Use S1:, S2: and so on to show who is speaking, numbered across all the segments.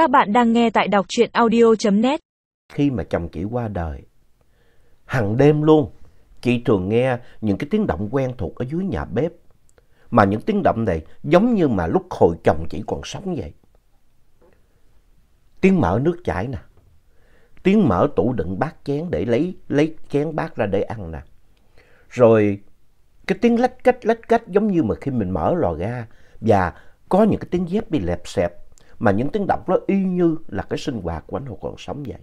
S1: Các bạn đang nghe tại đọc truyện audio.net.
S2: Khi mà chồng chị qua đời, hàng đêm luôn, chị thường nghe những cái tiếng động quen thuộc ở dưới nhà bếp. Mà những tiếng động này giống như mà lúc hồi chồng chị còn sống vậy. Tiếng mở nước chảy nè, tiếng mở tủ đựng bát chén để lấy lấy chén bát ra để ăn nè. Rồi cái tiếng lách cách lách cách giống như mà khi mình mở lò ga và có những cái tiếng dép bị lẹp xẹp mà những tiếng động đó y như là cái sinh hoạt của anh Hồ còn sống vậy.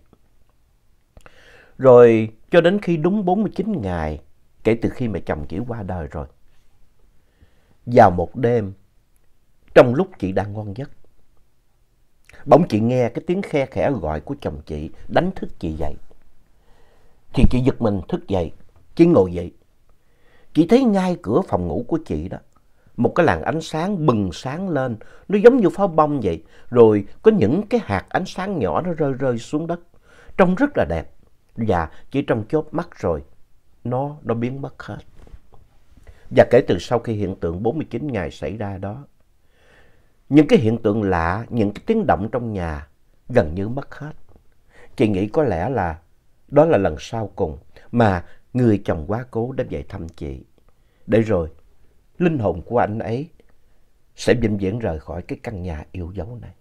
S2: Rồi cho đến khi đúng 49 ngày kể từ khi mà chồng chị qua đời rồi. Vào một đêm, trong lúc chị đang ngon giấc, bỗng chị nghe cái tiếng khe khẽ gọi của chồng chị đánh thức chị dậy. Thì chị giật mình thức dậy, chị ngồi dậy. Chị thấy ngay cửa phòng ngủ của chị đó, một cái làn ánh sáng bừng sáng lên, nó giống như pháo bông vậy. Rồi có những cái hạt ánh sáng nhỏ nó rơi rơi xuống đất, trông rất là đẹp. Và chỉ trong chớp mắt rồi, nó, nó biến mất hết. Và kể từ sau khi hiện tượng 49 ngày xảy ra đó, những cái hiện tượng lạ, những cái tiếng động trong nhà gần như mất hết. Chị nghĩ có lẽ là đó là lần sau cùng mà người chồng quá cố đã về thăm chị. Để rồi, linh hồn của anh ấy sẽ vĩnh viễn rời khỏi cái căn nhà yêu dấu này.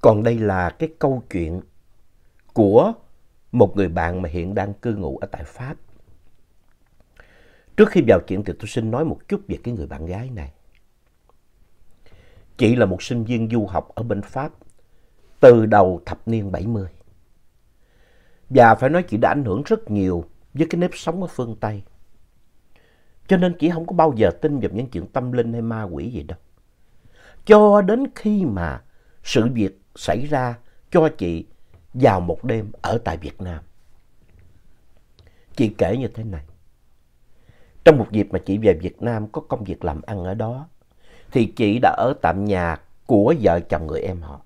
S2: Còn đây là cái câu chuyện của một người bạn mà hiện đang cư ngụ ở tại Pháp. Trước khi vào chuyện thì tôi xin nói một chút về cái người bạn gái này. Chị là một sinh viên du học ở bên Pháp từ đầu thập niên 70. Và phải nói chị đã ảnh hưởng rất nhiều với cái nếp sống ở phương Tây. Cho nên chị không có bao giờ tin vào những chuyện tâm linh hay ma quỷ gì đâu. Cho đến khi mà sự việc xảy ra cho chị vào một đêm ở tại Việt Nam. Chị kể như thế này. Trong một dịp mà chị về Việt Nam có công việc làm ăn ở đó, thì chị đã ở tạm nhà của vợ chồng người em họ.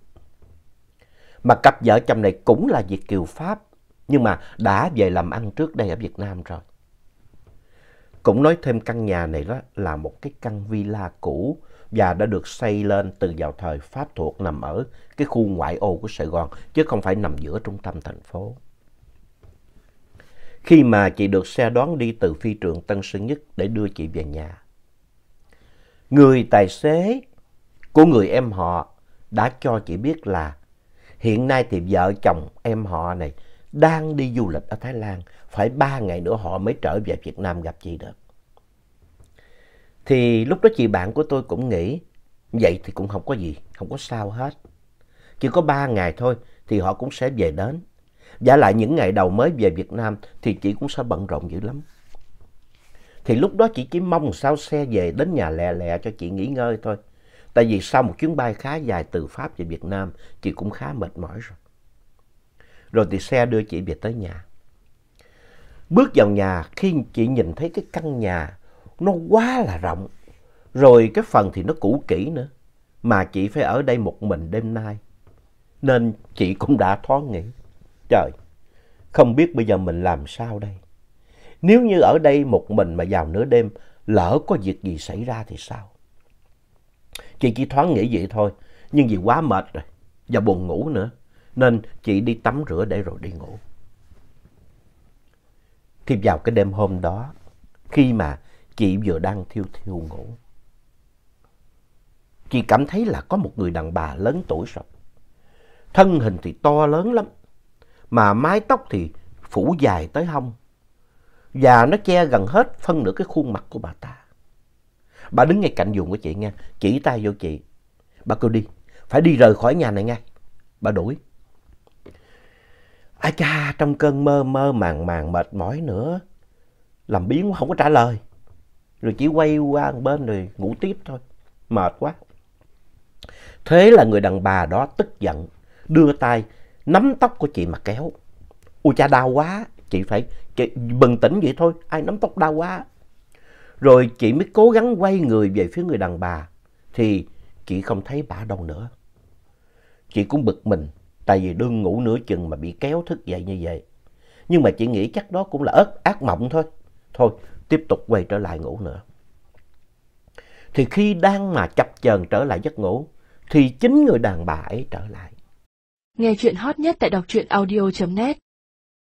S2: Mà cặp vợ chồng này cũng là Việt Kiều Pháp, nhưng mà đã về làm ăn trước đây ở Việt Nam rồi. Cũng nói thêm căn nhà này đó là một cái căn villa cũ và đã được xây lên từ vào thời Pháp thuộc nằm ở cái khu ngoại ô của Sài Gòn, chứ không phải nằm giữa trung tâm thành phố. Khi mà chị được xe đón đi từ phi trường Tân Sơn Nhất để đưa chị về nhà. Người tài xế của người em họ đã cho chị biết là hiện nay thì vợ chồng em họ này đang đi du lịch ở Thái Lan. Phải ba ngày nữa họ mới trở về Việt Nam gặp chị được. Thì lúc đó chị bạn của tôi cũng nghĩ, vậy thì cũng không có gì, không có sao hết. Chỉ có ba ngày thôi thì họ cũng sẽ về đến. Giả lại những ngày đầu mới về Việt Nam thì chị cũng sẽ bận rộn dữ lắm. Thì lúc đó chị chỉ mong sao xe về đến nhà lẹ lẹ cho chị nghỉ ngơi thôi. Tại vì sau một chuyến bay khá dài từ Pháp về Việt Nam, chị cũng khá mệt mỏi rồi. Rồi thì xe đưa chị về tới nhà. Bước vào nhà, khi chị nhìn thấy cái căn nhà nó quá là rộng. Rồi cái phần thì nó cũ kỹ nữa. Mà chị phải ở đây một mình đêm nay. Nên chị cũng đã thoáng nghĩ. Trời, không biết bây giờ mình làm sao đây? Nếu như ở đây một mình mà vào nửa đêm, lỡ có việc gì xảy ra thì sao? Chị chỉ thoáng nghĩ vậy thôi, nhưng vì quá mệt rồi, và buồn ngủ nữa, nên chị đi tắm rửa để rồi đi ngủ. Thì vào cái đêm hôm đó, khi mà chị vừa đang thiêu thiêu ngủ, chị cảm thấy là có một người đàn bà lớn tuổi rồi. Thân hình thì to lớn lắm, mà mái tóc thì phủ dài tới hông. Và nó che gần hết phân nửa cái khuôn mặt của bà ta. Bà đứng ngay cạnh giường của chị nha, chỉ tay vô chị. Bà kêu đi, phải đi rời khỏi nhà này ngay. Bà đuổi. Ai cha, trong cơn mơ mơ màng màng mệt mỏi nữa. Làm biến không có trả lời. Rồi chỉ quay qua một bên rồi ngủ tiếp thôi. Mệt quá. Thế là người đàn bà đó tức giận, đưa tay nắm tóc của chị mà kéo. Ôi cha đau quá, chị phải chị bừng tỉnh vậy thôi, ai nắm tóc đau quá. Rồi chị mới cố gắng quay người về phía người đàn bà, thì chị không thấy bà đâu nữa. Chị cũng bực mình, tại vì đương ngủ nửa chừng mà bị kéo thức dậy như vậy. Nhưng mà chị nghĩ chắc đó cũng là ớt ác mộng thôi. Thôi, tiếp tục quay trở lại ngủ nữa. thì khi đang mà chập chờn trở lại giấc ngủ, thì chính người đàn bà ấy trở lại.
S3: Nghe chuyện hot nhất tại đọc truyện audio.net